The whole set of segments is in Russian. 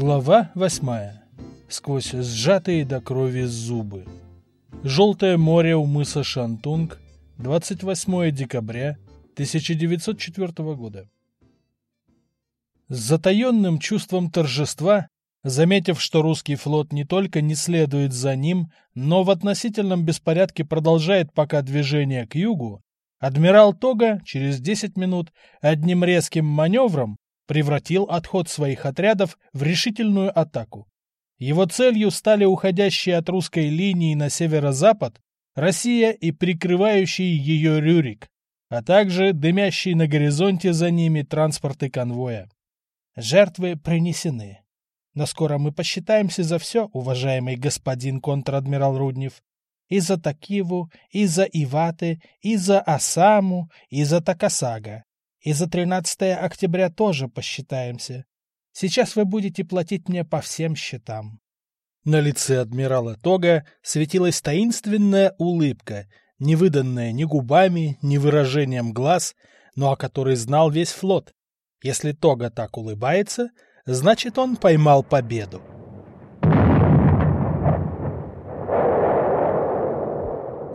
Глава восьмая. Сквозь сжатые до крови зубы. Желтое море у мыса Шантунг, 28 декабря 1904 года. С затаенным чувством торжества, заметив, что русский флот не только не следует за ним, но в относительном беспорядке продолжает пока движение к югу, адмирал Тога через 10 минут одним резким маневром превратил отход своих отрядов в решительную атаку. Его целью стали уходящие от русской линии на северо-запад Россия и прикрывающий ее Рюрик, а также дымящие на горизонте за ними транспорты конвоя. Жертвы принесены. Но скоро мы посчитаемся за все, уважаемый господин контр-адмирал Руднев. И за Такиву, и за Иваты, и за Осаму, и за Такасага. И за 13 октября тоже посчитаемся. Сейчас вы будете платить мне по всем счетам. На лице адмирала Тога светилась таинственная улыбка, не выданная ни губами, ни выражением глаз, но о которой знал весь флот. Если Тога так улыбается, значит он поймал победу.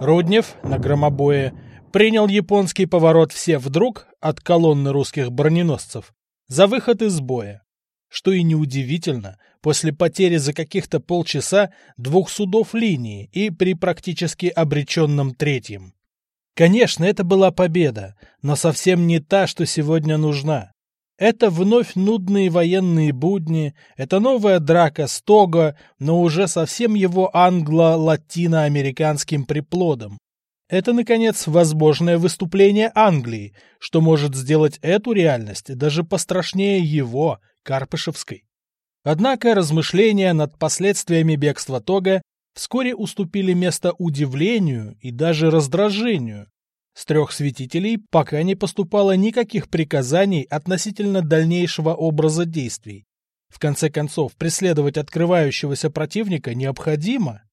Руднев на громобое принял японский поворот все вдруг от колонны русских броненосцев за выход из боя. Что и неудивительно, после потери за каких-то полчаса двух судов линии и при практически обреченном третьем. Конечно, это была победа, но совсем не та, что сегодня нужна. Это вновь нудные военные будни, это новая драка с Того, но уже совсем его англо-латиноамериканским приплодом. Это, наконец, возможное выступление Англии, что может сделать эту реальность даже пострашнее его, Карпышевской. Однако размышления над последствиями бегства Тога вскоре уступили место удивлению и даже раздражению. С трех святителей пока не поступало никаких приказаний относительно дальнейшего образа действий. В конце концов, преследовать открывающегося противника необходимо.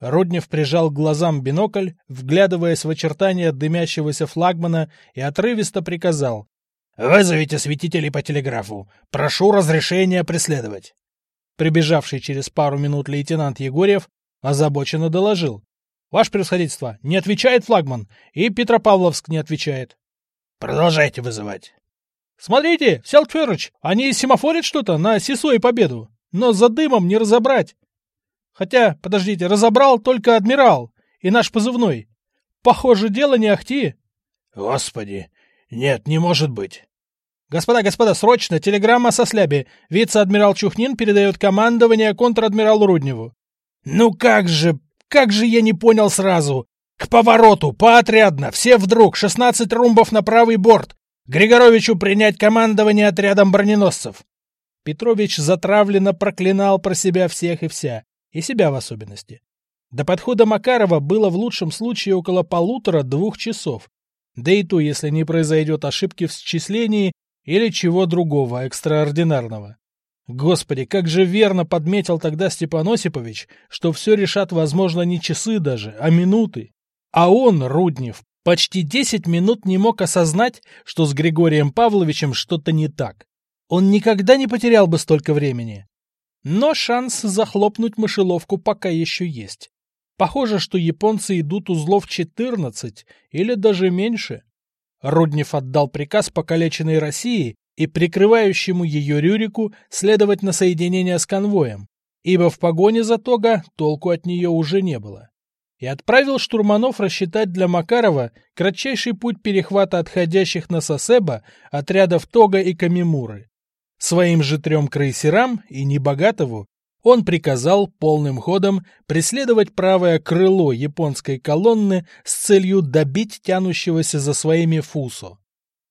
Роднев прижал к глазам бинокль, вглядываясь в очертания дымящегося флагмана, и отрывисто приказал. «Вызовите святителей по телеграфу. Прошу разрешения преследовать». Прибежавший через пару минут лейтенант Егорьев озабоченно доложил. «Ваше превосходительство, не отвечает флагман, и Петропавловск не отвечает». «Продолжайте вызывать». «Смотрите, Селк Федорович, они семафорят что-то на СИСО и Победу, но за дымом не разобрать». Хотя, подождите, разобрал только адмирал и наш позывной. Похоже, дело не ахти. Господи, нет, не может быть. Господа, господа, срочно, телеграмма со сляби. Вице-адмирал Чухнин передает командование контр-адмиралу Рудневу. Ну как же, как же я не понял сразу. К повороту, поотрядно, все вдруг, 16 румбов на правый борт. Григоровичу принять командование отрядом броненосцев. Петрович затравленно проклинал про себя всех и вся. И себя в особенности. До подхода Макарова было в лучшем случае около полутора-двух часов. Да и то, если не произойдет ошибки в счислении или чего другого экстраординарного. Господи, как же верно подметил тогда Степан Осипович, что все решат, возможно, не часы даже, а минуты. А он, Руднев, почти десять минут не мог осознать, что с Григорием Павловичем что-то не так. Он никогда не потерял бы столько времени. Но шанс захлопнуть мышеловку пока еще есть. Похоже, что японцы идут узлов 14 или даже меньше. Руднев отдал приказ покалеченной России и прикрывающему ее Рюрику следовать на соединение с конвоем, ибо в погоне за Тога толку от нее уже не было. И отправил штурманов рассчитать для Макарова кратчайший путь перехвата отходящих на Сосеба отрядов Тога и Камимуры. Своим же трем крейсерам и Небогатову он приказал полным ходом преследовать правое крыло японской колонны с целью добить тянущегося за своими Фусо.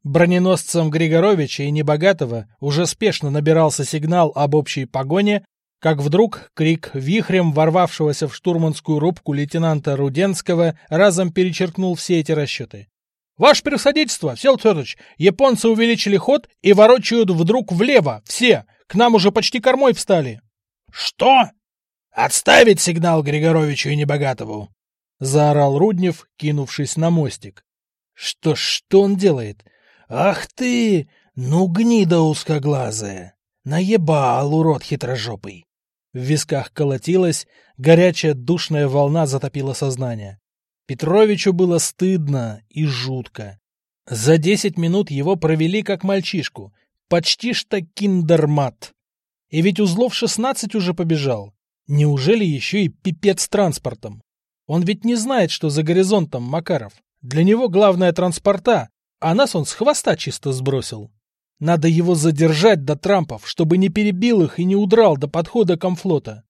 Броненосцам Григоровича и Небогатого уже спешно набирался сигнал об общей погоне, как вдруг крик вихрем ворвавшегося в штурманскую рубку лейтенанта Руденского разом перечеркнул все эти расчеты. Ваше превосходительство, Всеволод Федорович, японцы увеличили ход и ворочают вдруг влево, все, к нам уже почти кормой встали. Что? Отставить сигнал Григоровичу и Небогатову! Заорал Руднев, кинувшись на мостик. Что, что он делает? Ах ты, ну гнида узкоглазая! Наебал, урод хитрожопый. В висках колотилась, горячая душная волна затопила сознание. Петровичу было стыдно и жутко. За десять минут его провели как мальчишку, почти что киндермат. И ведь узлов шестнадцать уже побежал. Неужели еще и пипец транспортом? Он ведь не знает, что за горизонтом Макаров. Для него главное транспорта, а нас он с хвоста чисто сбросил. Надо его задержать до Трампов, чтобы не перебил их и не удрал до подхода комфлота.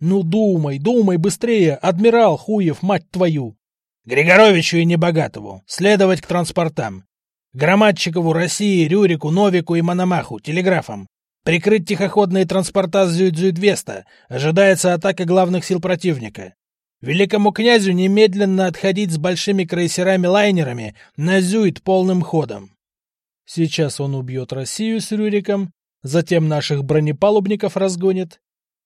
Ну думай, думай быстрее, адмирал Хуев, мать твою! Григоровичу и Небогатову, следовать к транспортам. Громадчикову, России, Рюрику, Новику и Мономаху, телеграфом. Прикрыть тихоходные транспорта с Зюйдзюйдвеста. Ожидается атака главных сил противника. Великому князю немедленно отходить с большими крейсерами-лайнерами на Зюит полным ходом. Сейчас он убьет Россию с Рюриком, затем наших бронепалубников разгонит.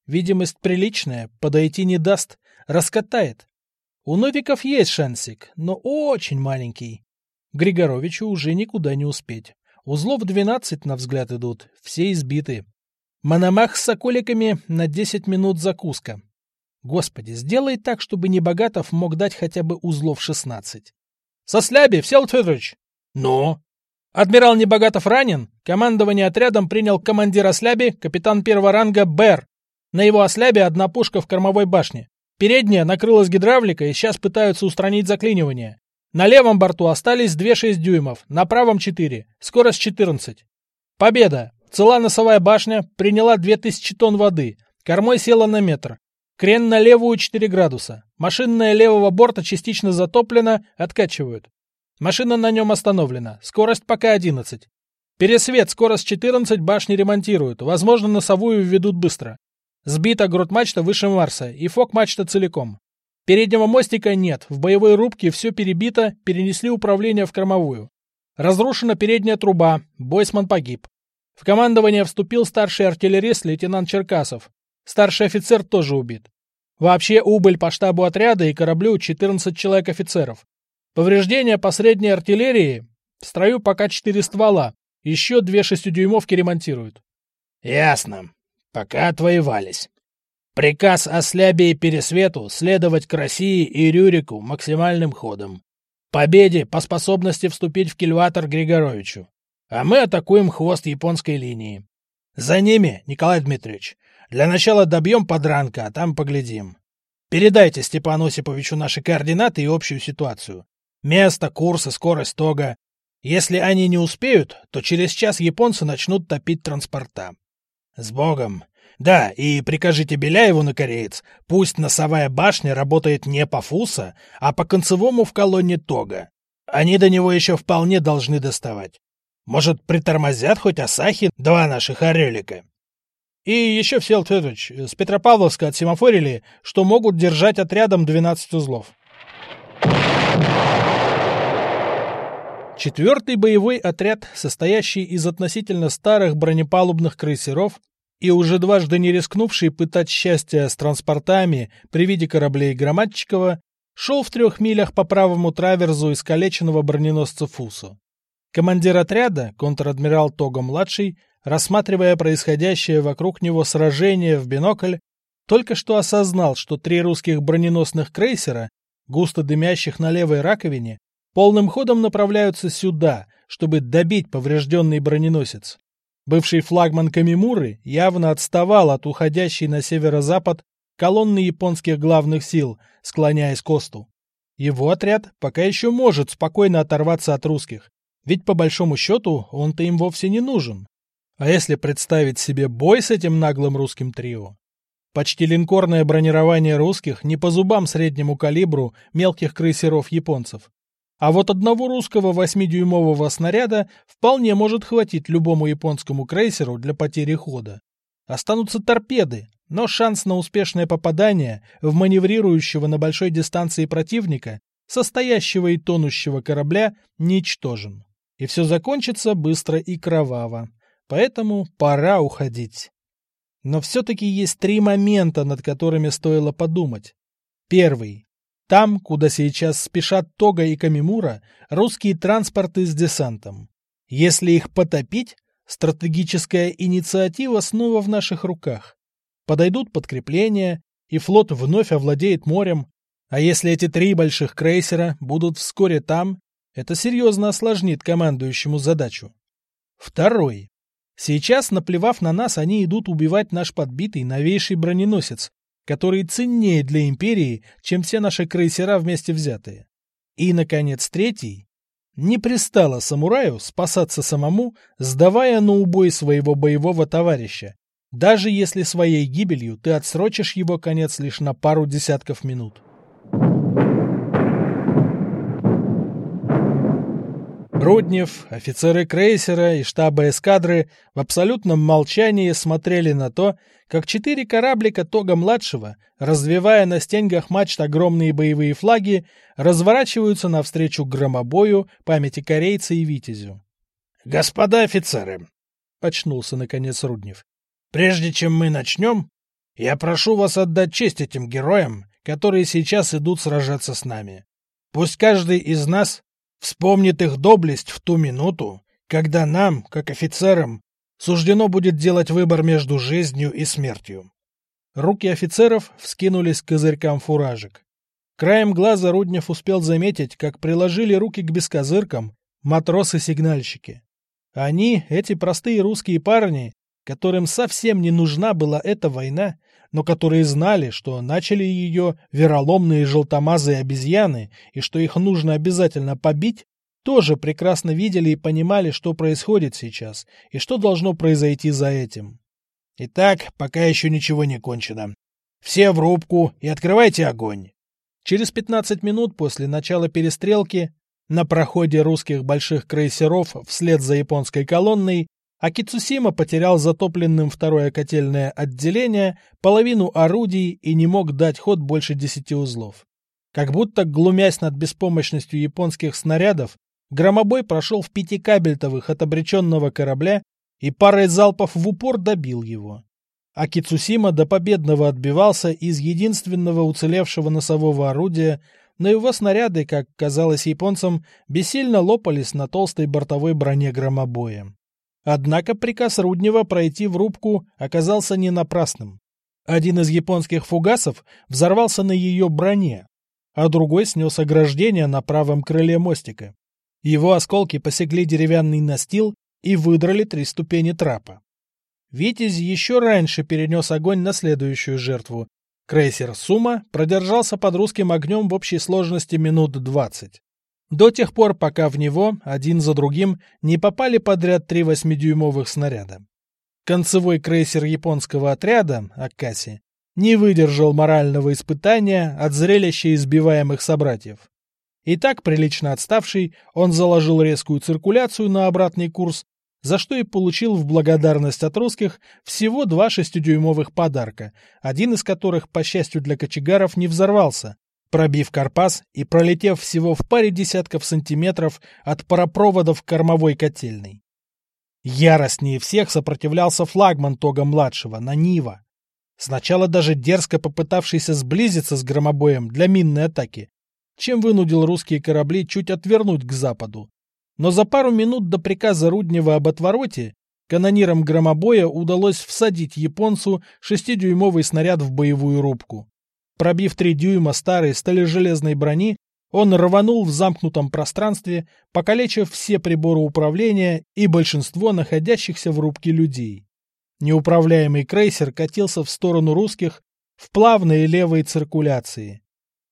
Видимость приличная, подойти не даст, раскатает. У новиков есть шансик, но очень маленький. Григоровичу уже никуда не успеть. Узлов двенадцать на взгляд идут, все избиты. Мономах с соколиками на десять минут закуска. Господи, сделай так, чтобы Небогатов мог дать хотя бы узлов шестнадцать. Со сляби, Всеволод Федорович! Ну? Адмирал Небогатов ранен. Командование отрядом принял командир осляби, капитан первого ранга Бэр. На его ослябе одна пушка в кормовой башне. Передняя накрылась гидравликой и сейчас пытаются устранить заклинивание. На левом борту остались 2,6 дюймов, на правом 4, скорость 14. Победа! Цела носовая башня, приняла 2000 тонн воды, кормой села на метр. Крен на левую 4 градуса. Машинная левого борта частично затоплена, откачивают. Машина на нем остановлена. Скорость пока 11. Пересвет, скорость 14, башни ремонтируют. Возможно, носовую введут быстро. Сбита грот-мачта выше Марса и фок-мачта целиком. Переднего мостика нет, в боевой рубке все перебито, перенесли управление в кормовую. Разрушена передняя труба, Бойсман погиб. В командование вступил старший артиллерист лейтенант Черкасов. Старший офицер тоже убит. Вообще убыль по штабу отряда и кораблю 14 человек офицеров. Повреждения по средней артиллерии. В строю пока четыре ствола. Еще две шестидюймовки ремонтируют. Ясно. Пока отвоевались. Приказ о слябе и пересвету следовать к России и Рюрику максимальным ходом. Победе по способности вступить в кильватор Григоровичу. А мы атакуем хвост японской линии. За ними, Николай Дмитриевич. Для начала добьем подранка, а там поглядим. Передайте Степану Осиповичу наши координаты и общую ситуацию. Место, курсы, скорость тога. Если они не успеют, то через час японцы начнут топить транспорта. С Богом. Да, и прикажите Беляеву на кореец, пусть носовая башня работает не по фуса, а по концевому в колонне тога. Они до него еще вполне должны доставать. Может, притормозят хоть Асахи, два наших орелика. И еще, Всеволод Федорович, с Петропавловска отсемафорили, что могут держать отрядом 12 узлов. Четвертый боевой отряд, состоящий из относительно старых бронепалубных крейсеров и уже дважды не рискнувший пытать счастье с транспортами при виде кораблей Громадчикова, шел в трех милях по правому траверзу искалеченного броненосца Фусу. Командир отряда, контр-адмирал Того-младший, рассматривая происходящее вокруг него сражение в бинокль, только что осознал, что три русских броненосных крейсера, густо дымящих на левой раковине, полным ходом направляются сюда, чтобы добить поврежденный броненосец. Бывший флагман Камимуры явно отставал от уходящей на северо-запад колонны японских главных сил, склоняясь к Осту. Его отряд пока еще может спокойно оторваться от русских, ведь по большому счету он-то им вовсе не нужен. А если представить себе бой с этим наглым русским трио? Почти линкорное бронирование русских не по зубам среднему калибру мелких крейсеров японцев. А вот одного русского 8-дюймового снаряда вполне может хватить любому японскому крейсеру для потери хода. Останутся торпеды, но шанс на успешное попадание в маневрирующего на большой дистанции противника, состоящего и тонущего корабля, ничтожен. И все закончится быстро и кроваво. Поэтому пора уходить. Но все-таки есть три момента, над которыми стоило подумать. Первый. Там, куда сейчас спешат Тога и Камимура, русские транспорты с десантом. Если их потопить, стратегическая инициатива снова в наших руках. Подойдут подкрепления, и флот вновь овладеет морем, а если эти три больших крейсера будут вскоре там, это серьезно осложнит командующему задачу. Второй. Сейчас, наплевав на нас, они идут убивать наш подбитый новейший броненосец, который ценнее для империи, чем все наши крейсера вместе взятые. И, наконец, третий. Не пристало самураю спасаться самому, сдавая на убой своего боевого товарища, даже если своей гибелью ты отсрочишь его конец лишь на пару десятков минут. Руднев, офицеры крейсера и штаба эскадры в абсолютном молчании смотрели на то, как четыре кораблика Тога-младшего, развивая на стеньгах мачт огромные боевые флаги, разворачиваются навстречу громобою памяти корейца и витязю. «Господа офицеры!» — очнулся наконец Руднев. «Прежде чем мы начнем, я прошу вас отдать честь этим героям, которые сейчас идут сражаться с нами. Пусть каждый из нас Вспомнит их доблесть в ту минуту, когда нам, как офицерам, суждено будет делать выбор между жизнью и смертью. Руки офицеров вскинулись к козырькам фуражек. Краем глаза Руднев успел заметить, как приложили руки к бескозыркам матросы-сигнальщики. Они, эти простые русские парни, которым совсем не нужна была эта война, но которые знали, что начали ее вероломные желтомазые обезьяны и что их нужно обязательно побить, тоже прекрасно видели и понимали, что происходит сейчас и что должно произойти за этим. Итак, пока еще ничего не кончено. Все в рубку и открывайте огонь. Через 15 минут после начала перестрелки на проходе русских больших крейсеров вслед за японской колонной а Кицусима потерял затопленным второе котельное отделение, половину орудий и не мог дать ход больше десяти узлов. Как будто, глумясь над беспомощностью японских снарядов, громобой прошел в пяти кабельтовых от обреченного корабля и парой залпов в упор добил его. А Кицусима до победного отбивался из единственного уцелевшего носового орудия, но его снаряды, как казалось японцам, бессильно лопались на толстой бортовой броне громобоя. Однако приказ Руднева пройти в рубку оказался не напрасным. Один из японских фугасов взорвался на ее броне, а другой снес ограждение на правом крыле мостика. Его осколки посекли деревянный настил и выдрали три ступени трапа. Витязь еще раньше перенес огонь на следующую жертву. Крейсер «Сума» продержался под русским огнем в общей сложности минут двадцать. До тех пор, пока в него, один за другим, не попали подряд три восьмидюймовых снаряда. Концевой крейсер японского отряда, Акаси, не выдержал морального испытания от зрелища избиваемых собратьев. И так, прилично отставший, он заложил резкую циркуляцию на обратный курс, за что и получил в благодарность от русских всего два шестидюймовых подарка, один из которых, по счастью для кочегаров, не взорвался, пробив карпас и пролетев всего в паре десятков сантиметров от паропроводов кормовой котельной. Яростнее всех сопротивлялся флагман Тога-младшего, Нанива. Сначала даже дерзко попытавшийся сблизиться с громобоем для минной атаки, чем вынудил русские корабли чуть отвернуть к западу. Но за пару минут до приказа Руднева об отвороте канонирам громобоя удалось всадить японцу шестидюймовый снаряд в боевую рубку. Пробив три дюйма старой сталежелезной брони, он рванул в замкнутом пространстве, покалечив все приборы управления и большинство находящихся в рубке людей. Неуправляемый крейсер катился в сторону русских в плавной левой циркуляции.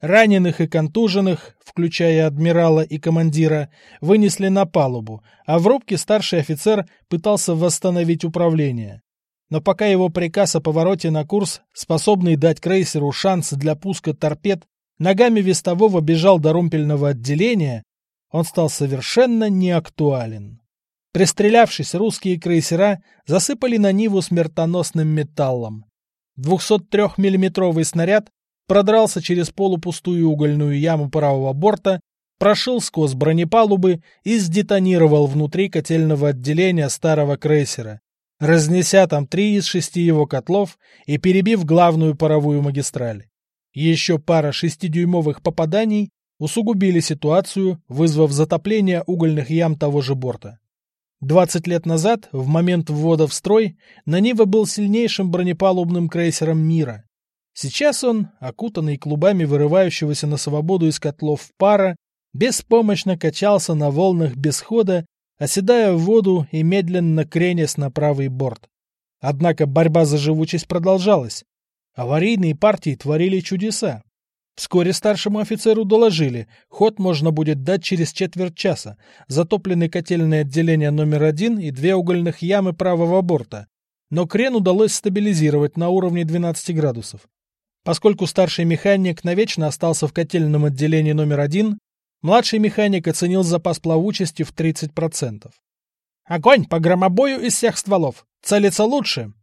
Раненых и контуженных, включая адмирала и командира, вынесли на палубу, а в рубке старший офицер пытался восстановить управление но пока его приказ о повороте на курс, способный дать крейсеру шанс для пуска торпед, ногами вестового бежал до румпельного отделения, он стал совершенно неактуален. Пристрелявшись, русские крейсера засыпали на Ниву смертоносным металлом. 203-миллиметровый снаряд продрался через полупустую угольную яму правого борта, прошел сквозь бронепалубы и сдетонировал внутри котельного отделения старого крейсера, разнеся там три из шести его котлов и перебив главную паровую магистраль. Еще пара шестидюймовых попаданий усугубили ситуацию, вызвав затопление угольных ям того же борта. 20 лет назад, в момент ввода в строй, Нанива был сильнейшим бронепалубным крейсером мира. Сейчас он, окутанный клубами вырывающегося на свободу из котлов пара, беспомощно качался на волнах без хода, оседая в воду и медленно кренясь на правый борт. Однако борьба за живучесть продолжалась. Аварийные партии творили чудеса. Вскоре старшему офицеру доложили, ход можно будет дать через четверть часа, затоплены котельное отделение номер один и две угольных ямы правого борта, но крен удалось стабилизировать на уровне 12 градусов. Поскольку старший механик навечно остался в котельном отделении номер один, младший механик оценил запас плавучести в 30%. «Огонь по громобою из всех стволов! Целиться лучше!»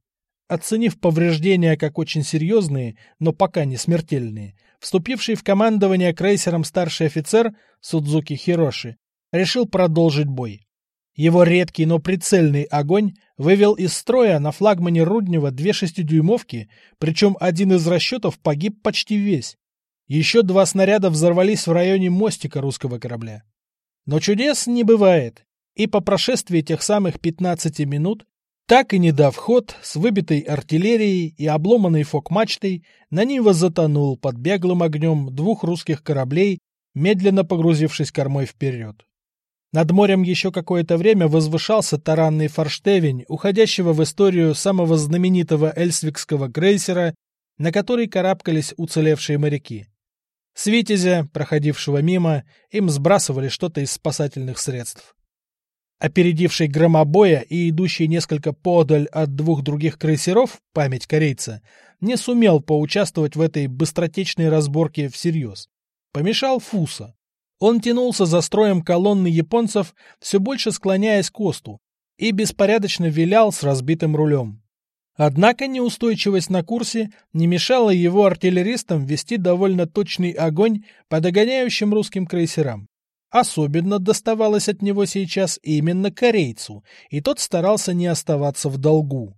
Оценив повреждения как очень серьезные, но пока не смертельные, вступивший в командование крейсером старший офицер Судзуки Хироши решил продолжить бой. Его редкий, но прицельный огонь вывел из строя на флагмане Руднева две шестидюймовки, причем один из расчетов погиб почти весь. Еще два снаряда взорвались в районе мостика русского корабля. Но чудес не бывает, и по прошествии тех самых 15 минут, так и не дав ход, с выбитой артиллерией и обломанной фок-мачтой, Нанива затонул под беглым огнем двух русских кораблей, медленно погрузившись кормой вперед. Над морем еще какое-то время возвышался таранный форштевень, уходящего в историю самого знаменитого эльсвикского крейсера, на который карабкались уцелевшие моряки. С Витязя, проходившего мимо, им сбрасывали что-то из спасательных средств. Опередивший громобоя и идущий несколько подаль от двух других крейсеров, память корейца, не сумел поучаствовать в этой быстротечной разборке всерьез. Помешал Фуса. Он тянулся за строем колонны японцев, все больше склоняясь к осту, и беспорядочно вилял с разбитым рулем. Однако неустойчивость на курсе не мешала его артиллеристам вести довольно точный огонь по догоняющим русским крейсерам. Особенно доставалось от него сейчас именно корейцу, и тот старался не оставаться в долгу.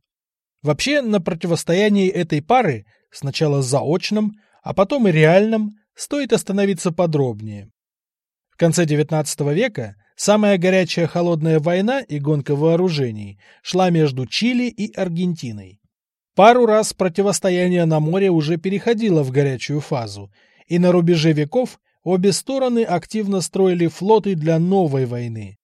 Вообще, на противостоянии этой пары, сначала заочном, а потом и реальном, стоит остановиться подробнее. В конце XIX века самая горячая холодная война и гонка вооружений шла между Чили и Аргентиной. Пару раз противостояние на море уже переходило в горячую фазу, и на рубеже веков обе стороны активно строили флоты для новой войны.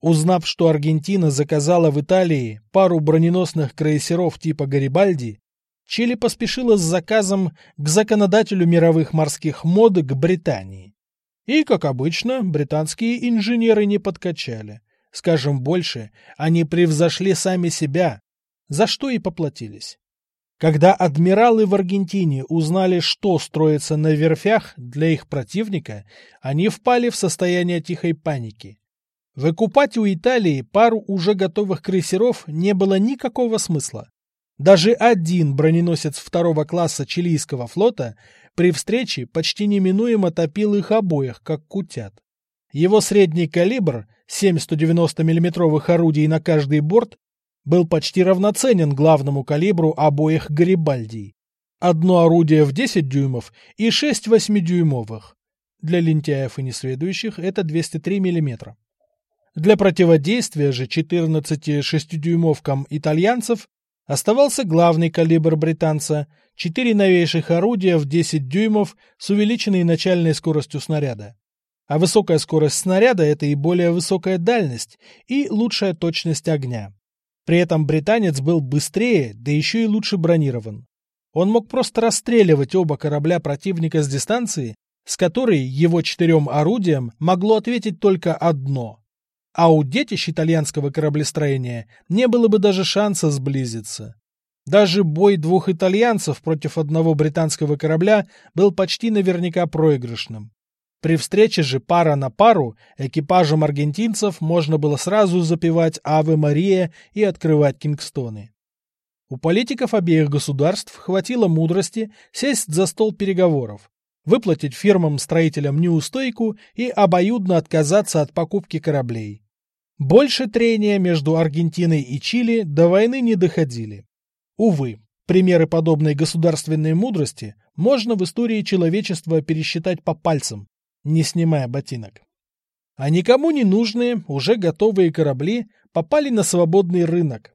Узнав, что Аргентина заказала в Италии пару броненосных крейсеров типа «Гарибальди», Чили поспешила с заказом к законодателю мировых морских мод к Британии. И, как обычно, британские инженеры не подкачали. Скажем больше, они превзошли сами себя, за что и поплатились. Когда адмиралы в Аргентине узнали, что строится на верфях для их противника, они впали в состояние тихой паники. Выкупать у Италии пару уже готовых крейсеров не было никакого смысла. Даже один броненосец второго класса чилийского флота при встрече почти неминуемо топил их обоих, как кутят. Его средний калибр, 7 190 миллиметровых орудий на каждый борт, был почти равноценен главному калибру обоих Гарибальдий. Одно орудие в 10 дюймов и 6 8-дюймовых. Для лентяев и несведущих это 203 миллиметра. Для противодействия же 14 6-дюймовкам итальянцев Оставался главный калибр британца – четыре новейших орудия в 10 дюймов с увеличенной начальной скоростью снаряда. А высокая скорость снаряда – это и более высокая дальность, и лучшая точность огня. При этом британец был быстрее, да еще и лучше бронирован. Он мог просто расстреливать оба корабля противника с дистанции, с которой его четырем орудиям могло ответить только одно а у детищ итальянского кораблестроения не было бы даже шанса сблизиться. Даже бой двух итальянцев против одного британского корабля был почти наверняка проигрышным. При встрече же пара на пару экипажам аргентинцев можно было сразу запевать «Аве Мария» и открывать Кингстоны. У политиков обеих государств хватило мудрости сесть за стол переговоров, выплатить фирмам-строителям неустойку и обоюдно отказаться от покупки кораблей. Больше трения между Аргентиной и Чили до войны не доходили. Увы, примеры подобной государственной мудрости можно в истории человечества пересчитать по пальцам, не снимая ботинок. а никому не нужные, уже готовые корабли попали на свободный рынок.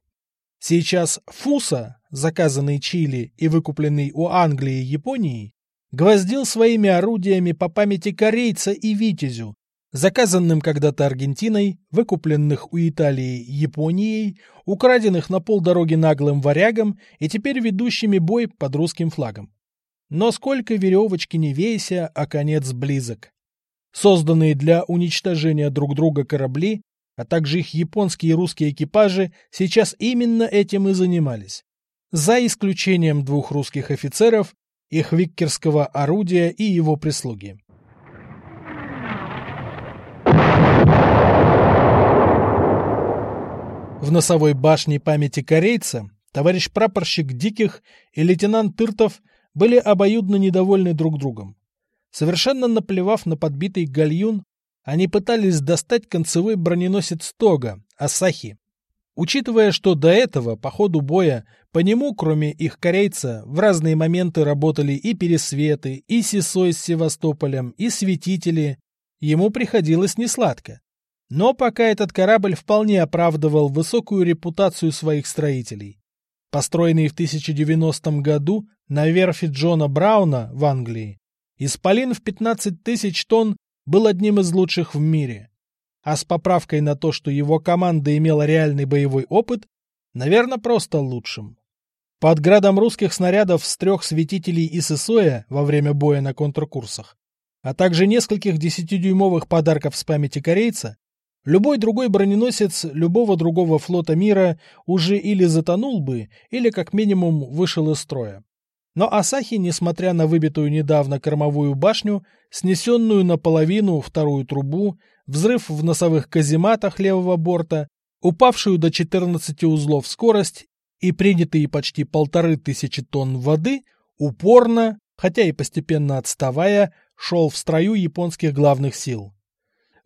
Сейчас Фуса, заказанный Чили и выкупленный у Англии и Японии, гвоздил своими орудиями по памяти корейца и Витязю, заказанным когда-то Аргентиной, выкупленных у Италии Японией, украденных на полдороги наглым варягом и теперь ведущими бой под русским флагом. Но сколько веревочки не вейся, а конец близок. Созданные для уничтожения друг друга корабли, а также их японские и русские экипажи сейчас именно этим и занимались. За исключением двух русских офицеров, их виккерского орудия и его прислуги. В носовой башне памяти корейца товарищ прапорщик Диких и лейтенант Тыртов были обоюдно недовольны друг другом. Совершенно наплевав на подбитый гальюн, они пытались достать концевой броненосец Тога, Асахи. Учитывая, что до этого, по ходу боя, по нему, кроме их корейца, в разные моменты работали и Пересветы, и Сисой с Севастополем, и Светители, ему приходилось несладко. Но пока этот корабль вполне оправдывал высокую репутацию своих строителей. Построенный в 1090 году на верфи Джона Брауна в Англии, Исполин в 15 тысяч тонн был одним из лучших в мире. А с поправкой на то, что его команда имела реальный боевой опыт, наверное, просто лучшим. Под градом русских снарядов с трех светителей и ССОя во время боя на контркурсах, а также нескольких десятидюймовых подарков с памяти корейца, Любой другой броненосец любого другого флота мира уже или затонул бы, или как минимум вышел из строя. Но Асахи, несмотря на выбитую недавно кормовую башню, снесенную наполовину вторую трубу, взрыв в носовых казематах левого борта, упавшую до 14 узлов скорость и принятые почти полторы тысячи тонн воды, упорно, хотя и постепенно отставая, шел в строю японских главных сил.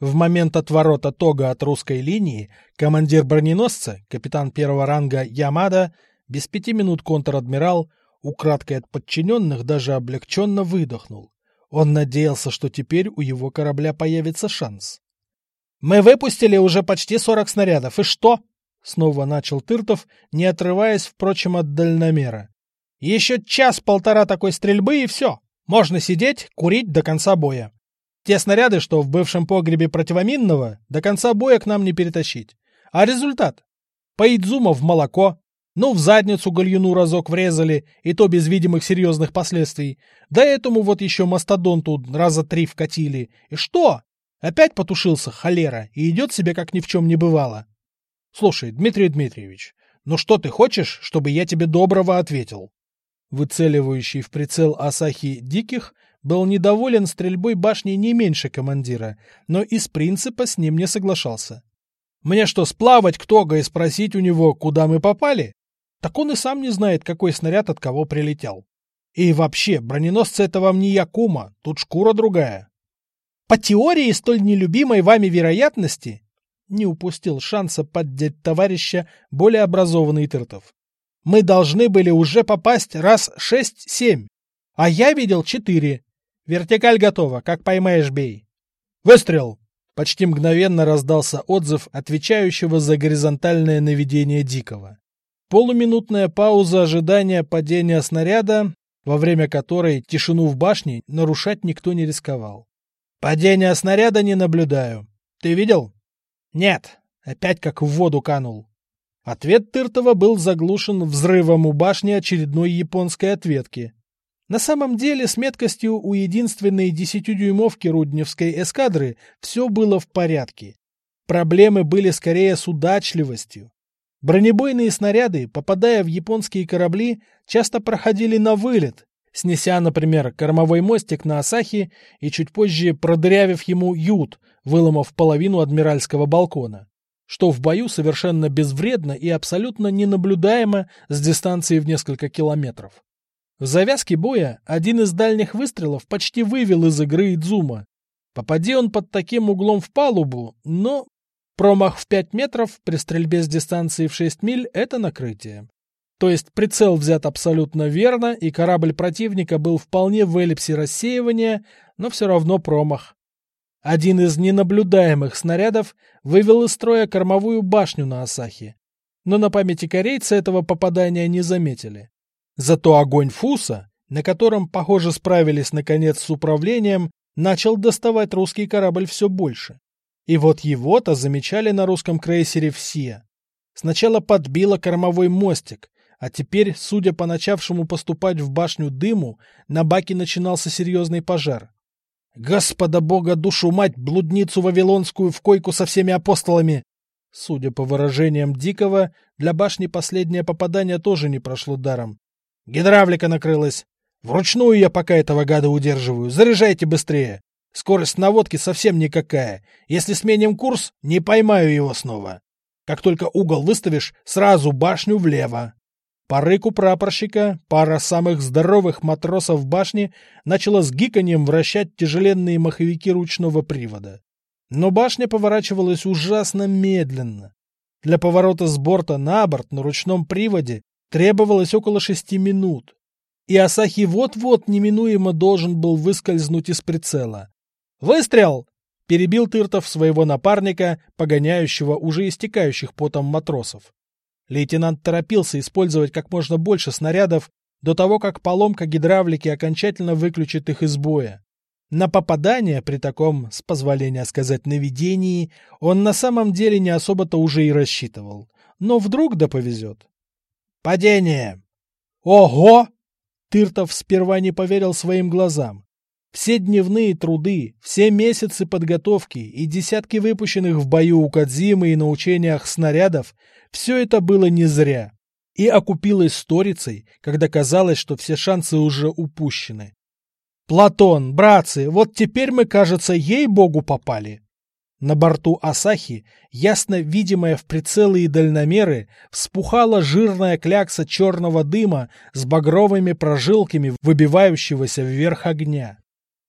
В момент отворота тога от русской линии командир броненосца, капитан первого ранга Ямада, без пяти минут контр-адмирал, украдкой от подчиненных даже облегченно выдохнул. Он надеялся, что теперь у его корабля появится шанс. «Мы выпустили уже почти сорок снарядов, и что?» Снова начал Тыртов, не отрываясь, впрочем, от дальномера. «Еще час-полтора такой стрельбы, и все. Можно сидеть, курить до конца боя. Те снаряды, что в бывшем погребе противоминного, до конца боя к нам не перетащить. А результат? Поидзума в молоко, ну, в задницу гальюну разок врезали, и то без видимых серьезных последствий. Да этому вот еще мастодонту раза три вкатили. И что? Опять потушился холера и идет себе как ни в чем не бывало. Слушай, Дмитрий Дмитриевич, ну что ты хочешь, чтобы я тебе доброго ответил? Выцеливающий в прицел Асахи Диких был недоволен стрельбой башни не меньше командира, но из принципа с ним не соглашался. Мне что, сплавать к Тога и спросить у него, куда мы попали? Так он и сам не знает, какой снаряд от кого прилетел. И вообще, броненосцы это вам не Якума, тут шкура другая. По теории столь нелюбимой вами вероятности, не упустил шанса поддеть товарища более образованный Тыртов. Мы должны были уже попасть раз шесть-семь, а я видел четыре. Вертикаль готова, как поймаешь, бей. Выстрел! Почти мгновенно раздался отзыв отвечающего за горизонтальное наведение Дикого. Полуминутная пауза ожидания падения снаряда, во время которой тишину в башне нарушать никто не рисковал. Падения снаряда не наблюдаю. Ты видел? Нет. Опять как в воду канул. Ответ Тыртова был заглушен взрывом у башни очередной японской ответки. На самом деле с меткостью у единственной десятидюймовки Рудневской эскадры все было в порядке. Проблемы были скорее с удачливостью. Бронебойные снаряды, попадая в японские корабли, часто проходили на вылет, снеся, например, кормовой мостик на Асахи и чуть позже продырявив ему ют, выломав половину адмиральского балкона, что в бою совершенно безвредно и абсолютно ненаблюдаемо с дистанции в несколько километров. В завязке боя один из дальних выстрелов почти вывел из игры Идзума. Попади он под таким углом в палубу, но промах в 5 метров при стрельбе с дистанции в 6 миль – это накрытие. То есть прицел взят абсолютно верно, и корабль противника был вполне в эллипсе рассеивания, но все равно промах. Один из ненаблюдаемых снарядов вывел из строя кормовую башню на Асахе. Но на памяти корейца этого попадания не заметили. Зато огонь Фуса, на котором, похоже, справились наконец с управлением, начал доставать русский корабль все больше. И вот его-то замечали на русском крейсере все. Сначала подбило кормовой мостик, а теперь, судя по начавшему поступать в башню дыму, на баке начинался серьезный пожар. «Господа Бога, душу мать, блудницу вавилонскую в койку со всеми апостолами!» Судя по выражениям Дикого, для башни последнее попадание тоже не прошло даром. «Гидравлика накрылась! Вручную я пока этого гада удерживаю. Заряжайте быстрее! Скорость наводки совсем никакая. Если сменим курс, не поймаю его снова. Как только угол выставишь, сразу башню влево!» По рыку прапорщика пара самых здоровых матросов башни начала с гиканьем вращать тяжеленные маховики ручного привода. Но башня поворачивалась ужасно медленно. Для поворота с борта на борт на ручном приводе требовалось около шести минут. И Асахи вот-вот неминуемо должен был выскользнуть из прицела. «Выстрел!» — перебил Тыртов своего напарника, погоняющего уже истекающих потом матросов. Лейтенант торопился использовать как можно больше снарядов до того, как поломка гидравлики окончательно выключит их из боя. На попадание при таком, с позволения сказать, наведении, он на самом деле не особо-то уже и рассчитывал. Но вдруг да повезет. Падение! Ого! Тыртов сперва не поверил своим глазам. Все дневные труды, все месяцы подготовки и десятки выпущенных в бою у Кадзимы и на учениях снарядов все это было не зря. И окупилось сторицей, когда казалось, что все шансы уже упущены. «Платон, братцы, вот теперь мы, кажется, ей-богу попали!» На борту Асахи, ясно видимая в прицелы и дальномеры, вспухала жирная клякса черного дыма с багровыми прожилками выбивающегося вверх огня.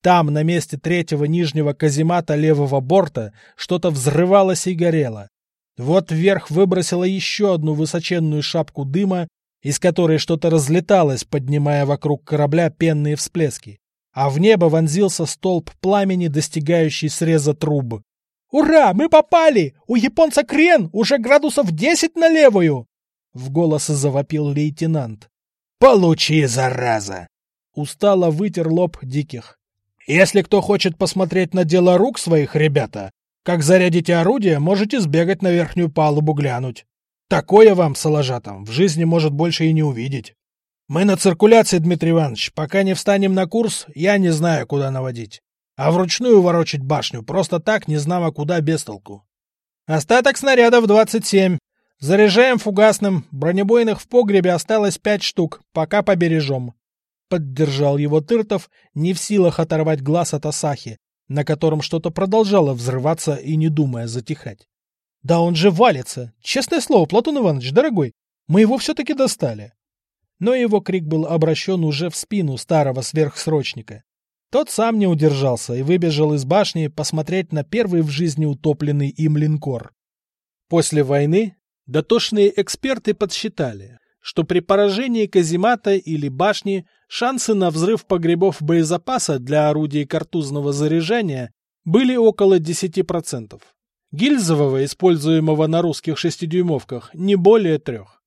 Там, на месте третьего нижнего каземата левого борта, что-то взрывалось и горело. Вот вверх выбросила еще одну высоченную шапку дыма, из которой что-то разлеталось, поднимая вокруг корабля пенные всплески. А в небо вонзился столб пламени, достигающий среза труб. «Ура! Мы попали! У японца крен! Уже градусов десять на левую!» В голос завопил лейтенант. «Получи, зараза!» Устало вытер лоб диких. «Если кто хочет посмотреть на дело рук своих, ребята, как зарядите орудие, можете сбегать на верхнюю палубу глянуть. Такое вам, салажатам, в жизни может больше и не увидеть. Мы на циркуляции, Дмитрий Иванович. Пока не встанем на курс, я не знаю, куда наводить. А вручную ворочать башню просто так, не знамо куда, без толку. Остаток снарядов 27. Заряжаем фугасным. Бронебойных в погребе осталось пять штук. Пока побережем. Поддержал его Тыртов, не в силах оторвать глаз от Асахи, на котором что-то продолжало взрываться и не думая затихать. «Да он же валится! Честное слово, Платон Иванович, дорогой, мы его все-таки достали!» Но его крик был обращен уже в спину старого сверхсрочника. Тот сам не удержался и выбежал из башни посмотреть на первый в жизни утопленный им линкор. После войны дотошные эксперты подсчитали, что при поражении каземата или башни шансы на взрыв погребов боезапаса для орудий картузного заряжания были около 10%. Гильзового, используемого на русских шестидюймовках, не более трех.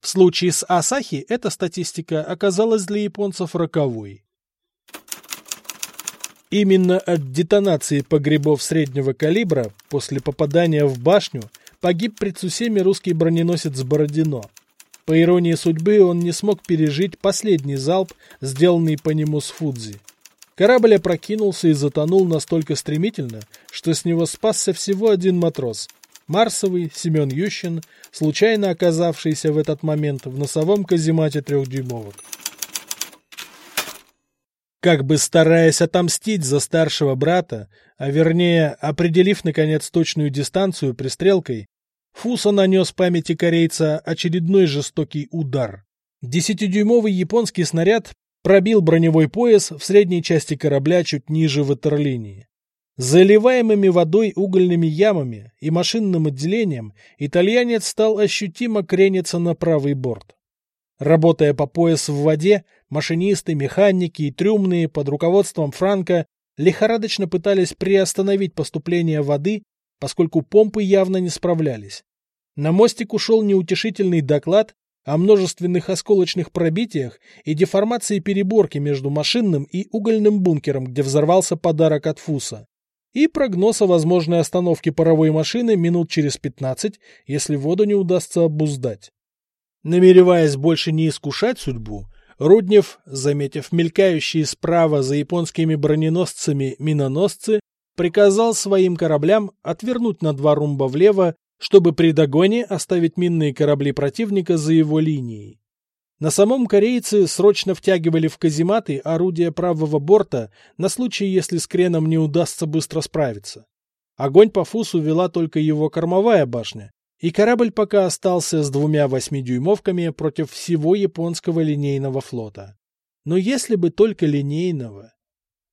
В случае с Асахи эта статистика оказалась для японцев роковой. Именно от детонации погребов среднего калибра после попадания в башню погиб при Цусеме русский броненосец Бородино – по иронии судьбы, он не смог пережить последний залп, сделанный по нему с Фудзи. Корабль опрокинулся и затонул настолько стремительно, что с него спасся всего один матрос. Марсовый Семен Ющин, случайно оказавшийся в этот момент в носовом каземате трехдюймовок. Как бы стараясь отомстить за старшего брата, а вернее, определив наконец точную дистанцию пристрелкой, Фуса нанес памяти корейца очередной жестокий удар. Десятидюймовый японский снаряд пробил броневой пояс в средней части корабля чуть ниже ватерлинии. Заливаемыми водой угольными ямами и машинным отделением итальянец стал ощутимо крениться на правый борт. Работая по пояс в воде, машинисты, механики и трюмные под руководством Франка лихорадочно пытались приостановить поступление воды, поскольку помпы явно не справлялись. На мостик ушел неутешительный доклад о множественных осколочных пробитиях и деформации переборки между машинным и угольным бункером, где взорвался подарок от Фуса, и прогноз о возможной остановке паровой машины минут через 15, если воду не удастся обуздать. Намереваясь больше не искушать судьбу, Руднев, заметив мелькающие справа за японскими броненосцами миноносцы, приказал своим кораблям отвернуть на два румба влево чтобы при догоне оставить минные корабли противника за его линией. На самом корейцы срочно втягивали в казематы орудия правого борта на случай, если с креном не удастся быстро справиться. Огонь по фусу вела только его кормовая башня, и корабль пока остался с двумя восьмидюймовками против всего японского линейного флота. Но если бы только линейного...